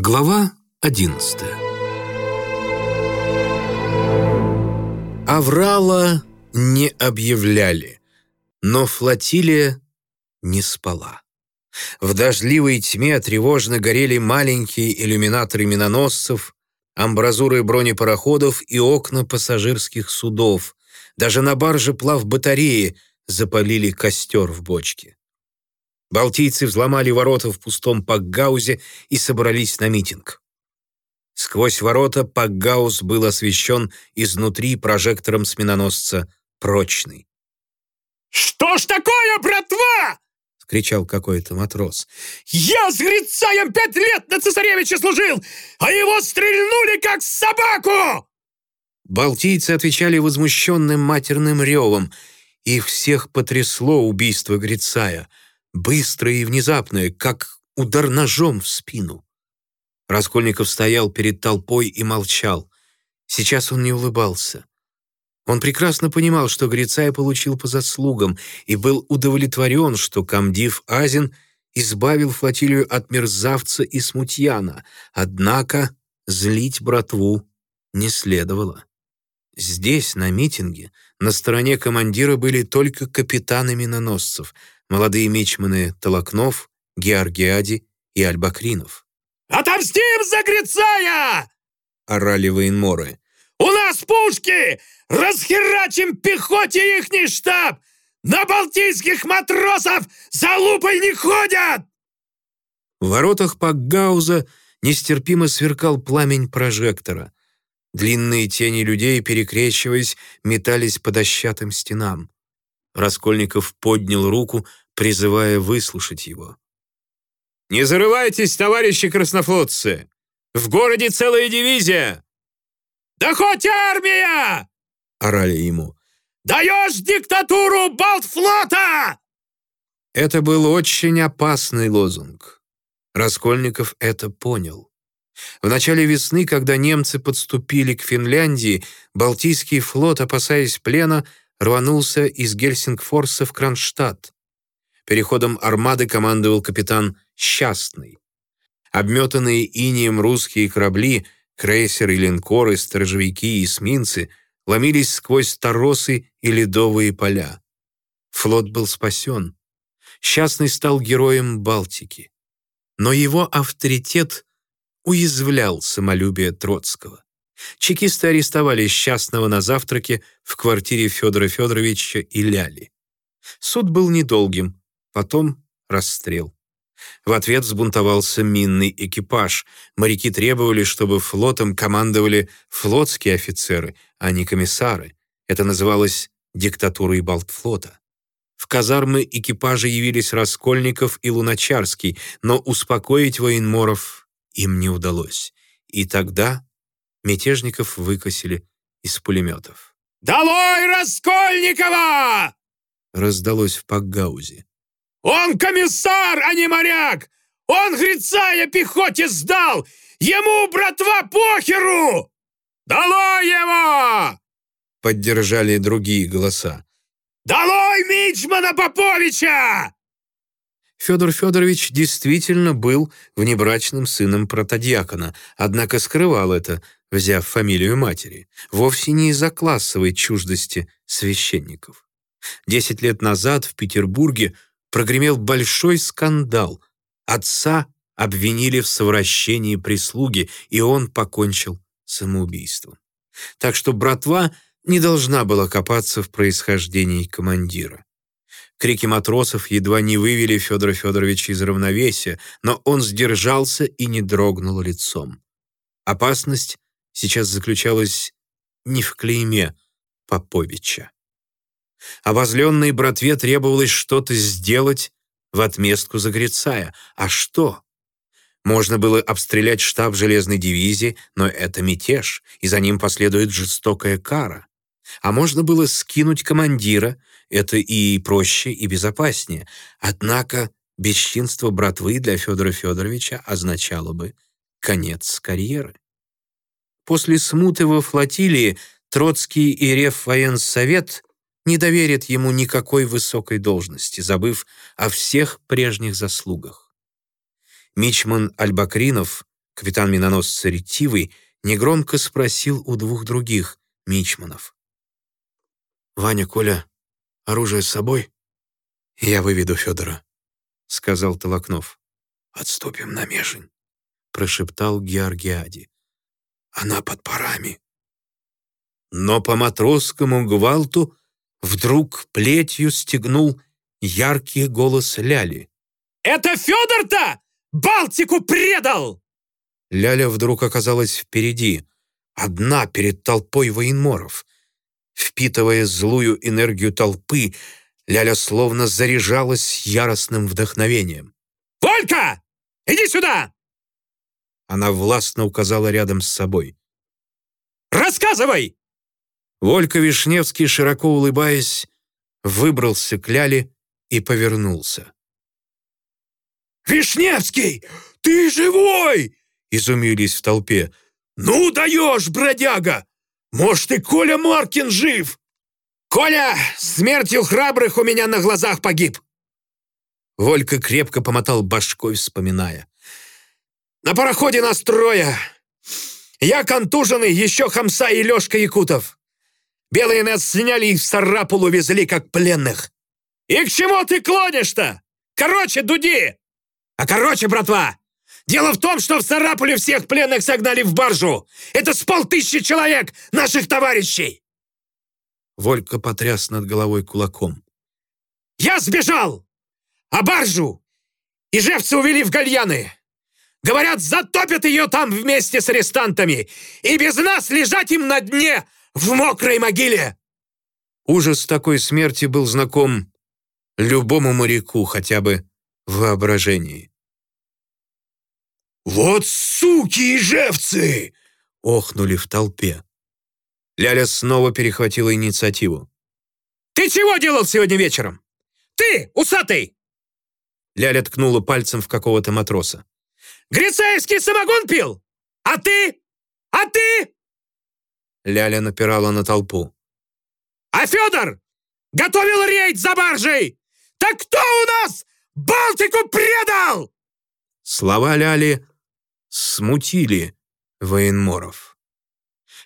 Глава 11 Аврала не объявляли, но флотилия не спала. В дождливой тьме тревожно горели маленькие иллюминаторы миноносцев, амбразуры бронепароходов и окна пассажирских судов. Даже на барже плав батареи запалили костер в бочке. Балтийцы взломали ворота в пустом Пакгаузе и собрались на митинг. Сквозь ворота Пакгаус был освещен изнутри прожектором сменоносца «Прочный». «Что ж такое, братва?» — кричал какой-то матрос. «Я с Грицаем пять лет на цесаревича служил, а его стрельнули как собаку!» Балтийцы отвечали возмущенным матерным ревом. Их всех потрясло убийство Грицая — быстрое и внезапное, как удар ножом в спину. Раскольников стоял перед толпой и молчал. Сейчас он не улыбался. Он прекрасно понимал, что Грицай получил по заслугам и был удовлетворен, что комдив Азин избавил флотилию от мерзавца и смутьяна, однако злить братву не следовало. Здесь, на митинге, на стороне командира были только капитаны миноносцев — молодые мичманы Толокнов, Георгиади и Альбакринов. «Отомстим за Грицая!» — орали военморы. «У нас пушки! Расхерачим пехоте ихний штаб! На балтийских матросов за лупой не ходят!» В воротах Пакгауза нестерпимо сверкал пламень прожектора. Длинные тени людей, перекрещиваясь, метались по дощатым стенам. Раскольников поднял руку, призывая выслушать его. «Не зарывайтесь, товарищи краснофлотцы! В городе целая дивизия!» «Да хоть армия!» — орали ему. «Даешь диктатуру Балтфлота!» Это был очень опасный лозунг. Раскольников это понял. В начале весны, когда немцы подступили к Финляндии, Балтийский флот, опасаясь плена, рванулся из Гельсингфорса в Кронштадт. Переходом армады командовал капитан Счастный. Обметанные инием русские корабли, крейсеры, линкоры, сторожевики и эсминцы ломились сквозь торосы и ледовые поля. Флот был спасен. Счастный стал героем Балтики. Но его авторитет уязвлял самолюбие Троцкого. Чекисты арестовали Счастного на завтраке в квартире Федора Федоровича и Ляли. Суд был недолгим, потом расстрел. В ответ взбунтовался минный экипаж. Моряки требовали, чтобы флотом командовали флотские офицеры, а не комиссары. Это называлось диктатурой Балтфлота. В казармы экипажа явились Раскольников и Луначарский, но успокоить военморов им не удалось. И тогда Мятежников выкосили из пулеметов. «Долой Раскольникова!» раздалось в Пакгаузе. «Он комиссар, а не моряк! Он Грицая пехоте сдал! Ему, братва, похеру! Долой его!» Поддержали другие голоса. «Долой Мичмана Поповича!» Федор Федорович действительно был внебрачным сыном протодьякона, однако скрывал это, взяв фамилию матери, вовсе не из-за классовой чуждости священников. Десять лет назад в Петербурге прогремел большой скандал. Отца обвинили в совращении прислуги, и он покончил самоубийством. Так что братва не должна была копаться в происхождении командира. Крики матросов едва не вывели Федора Федоровича из равновесия, но он сдержался и не дрогнул лицом. Опасность сейчас заключалась не в клейме Поповича. Обозленной братве требовалось что-то сделать в отместку за Грицая. А что? Можно было обстрелять штаб железной дивизии, но это мятеж, и за ним последует жестокая кара. А можно было скинуть командира, это и проще, и безопаснее. Однако бесчинство братвы для Федора Федоровича означало бы конец карьеры. После смуты во флотилии Троцкий и Реввоенсовет не доверят ему никакой высокой должности, забыв о всех прежних заслугах. Мичман Альбакринов, Капитан миноносца ретивый негромко спросил у двух других мичманов. «Ваня, Коля, оружие с собой?» «Я выведу Федора», — сказал Толокнов. «Отступим на межень», — прошептал Георгиади. «Она под парами». Но по матросскому гвалту вдруг плетью стегнул яркий голос Ляли. «Это Федор-то Балтику предал!» Ляля вдруг оказалась впереди, одна перед толпой военморов. Впитывая злую энергию толпы, Ляля словно заряжалась яростным вдохновением. «Волька, иди сюда!» Она властно указала рядом с собой. «Рассказывай!» Волька Вишневский, широко улыбаясь, выбрался к Ляле и повернулся. «Вишневский, ты живой!» — изумились в толпе. «Ну даешь, бродяга! Может, и Коля Маркин жив!» «Коля смертью храбрых у меня на глазах погиб!» Волька крепко помотал башкой, вспоминая. «На пароходе нас трое. Я контуженный, еще Хамса и Лешка Якутов. Белые нас сняли и в Сарапулу везли, как пленных. И к чему ты клонишь-то? Короче, дуди! А короче, братва, дело в том, что в Сарапуле всех пленных согнали в баржу. Это с полтысячи человек, наших товарищей. Волька потряс над головой кулаком. «Я сбежал! А баржу ижевцы увели в гальяны! Говорят, затопят ее там вместе с арестантами, и без нас лежать им на дне в мокрой могиле!» Ужас такой смерти был знаком любому моряку хотя бы в воображении. «Вот суки ижевцы!» — охнули в толпе. Ляля снова перехватила инициативу. «Ты чего делал сегодня вечером? Ты, усатый!» Ляля ткнула пальцем в какого-то матроса. «Грицаевский самогон пил? А ты? А ты?» Ляля напирала на толпу. «А Федор готовил рейд за баржей! Так кто у нас Балтику предал?» Слова Ляли смутили военморов.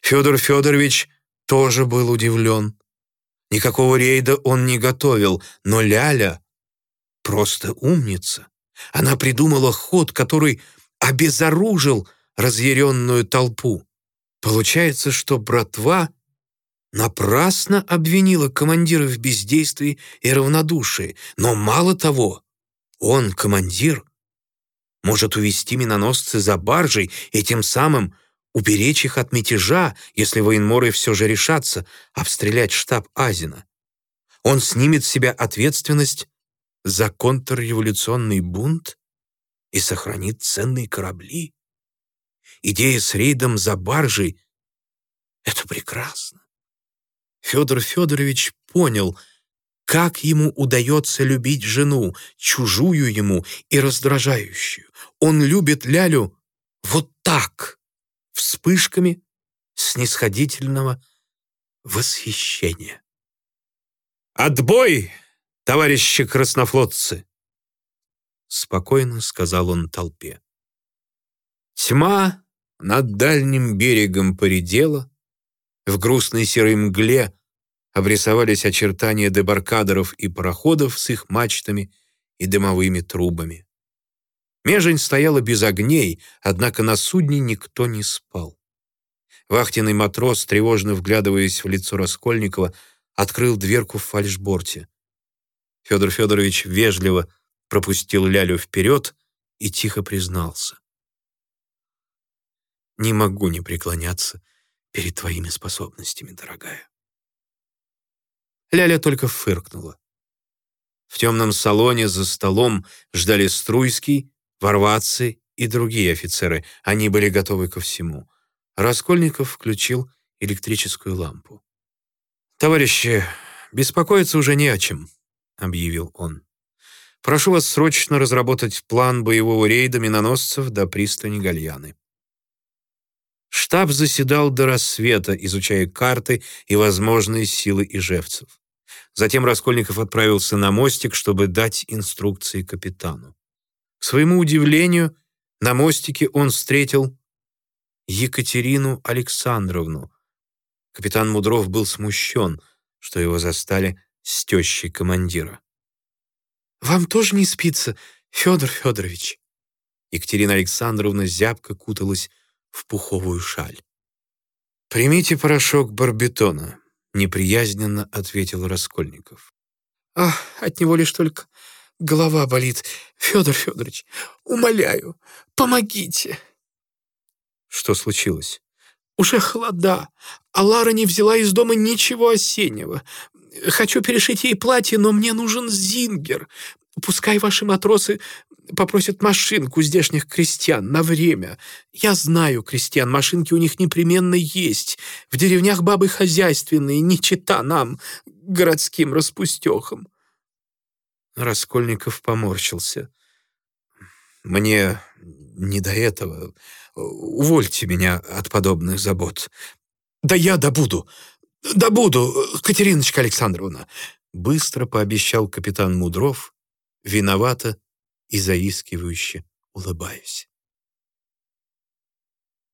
Федор Федорович тоже был удивлен. Никакого рейда он не готовил, но Ляля просто умница. Она придумала ход, который обезоружил разъяренную толпу. Получается, что братва напрасно обвинила командира в бездействии и равнодушии, но мало того, он, командир, может увести миноносцы за баржей и тем самым уберечь их от мятежа, если военморы все же решатся обстрелять штаб Азина. Он снимет с себя ответственность за контрреволюционный бунт и сохранит ценные корабли. Идея с рейдом за баржей — это прекрасно. Федор Федорович понял, как ему удается любить жену, чужую ему и раздражающую. Он любит Лялю вот так вспышками снисходительного восхищения. «Отбой, товарищи краснофлотцы!» Спокойно сказал он толпе. Тьма над дальним берегом поредела, в грустной серой мгле обрисовались очертания дебаркадеров и пароходов с их мачтами и дымовыми трубами. Межень стояла без огней, однако на судне никто не спал. Вахтенный матрос, тревожно вглядываясь в лицо Раскольникова, открыл дверку в фальшборте. Федор Федорович вежливо пропустил Лялю вперед и тихо признался. «Не могу не преклоняться перед твоими способностями, дорогая». Ляля только фыркнула. В темном салоне за столом ждали Струйский Варватцы и другие офицеры, они были готовы ко всему. Раскольников включил электрическую лампу. «Товарищи, беспокоиться уже не о чем», — объявил он. «Прошу вас срочно разработать план боевого рейда миноносцев до пристани Гальяны». Штаб заседал до рассвета, изучая карты и возможные силы ижевцев. Затем Раскольников отправился на мостик, чтобы дать инструкции капитану. К своему удивлению, На мостике он встретил Екатерину Александровну. Капитан Мудров был смущен, что его застали с тещей командира. «Вам тоже не спится, Федор Федорович?» Екатерина Александровна зябко куталась в пуховую шаль. «Примите порошок барбитона», — неприязненно ответил Раскольников. «Ах, от него лишь только голова болит. Федор Федорович, умоляю, помогите!» Что случилось? «Уже холода, а Лара не взяла из дома ничего осеннего. Хочу перешить ей платье, но мне нужен зингер. Пускай ваши матросы попросят машинку здешних крестьян на время. Я знаю крестьян, машинки у них непременно есть. В деревнях бабы хозяйственные, не чита нам, городским распустехам». Раскольников поморщился. «Мне не до этого. Увольте меня от подобных забот». «Да я добуду, добуду, Катериночка Александровна», быстро пообещал капитан Мудров, виновато и заискивающе улыбаясь.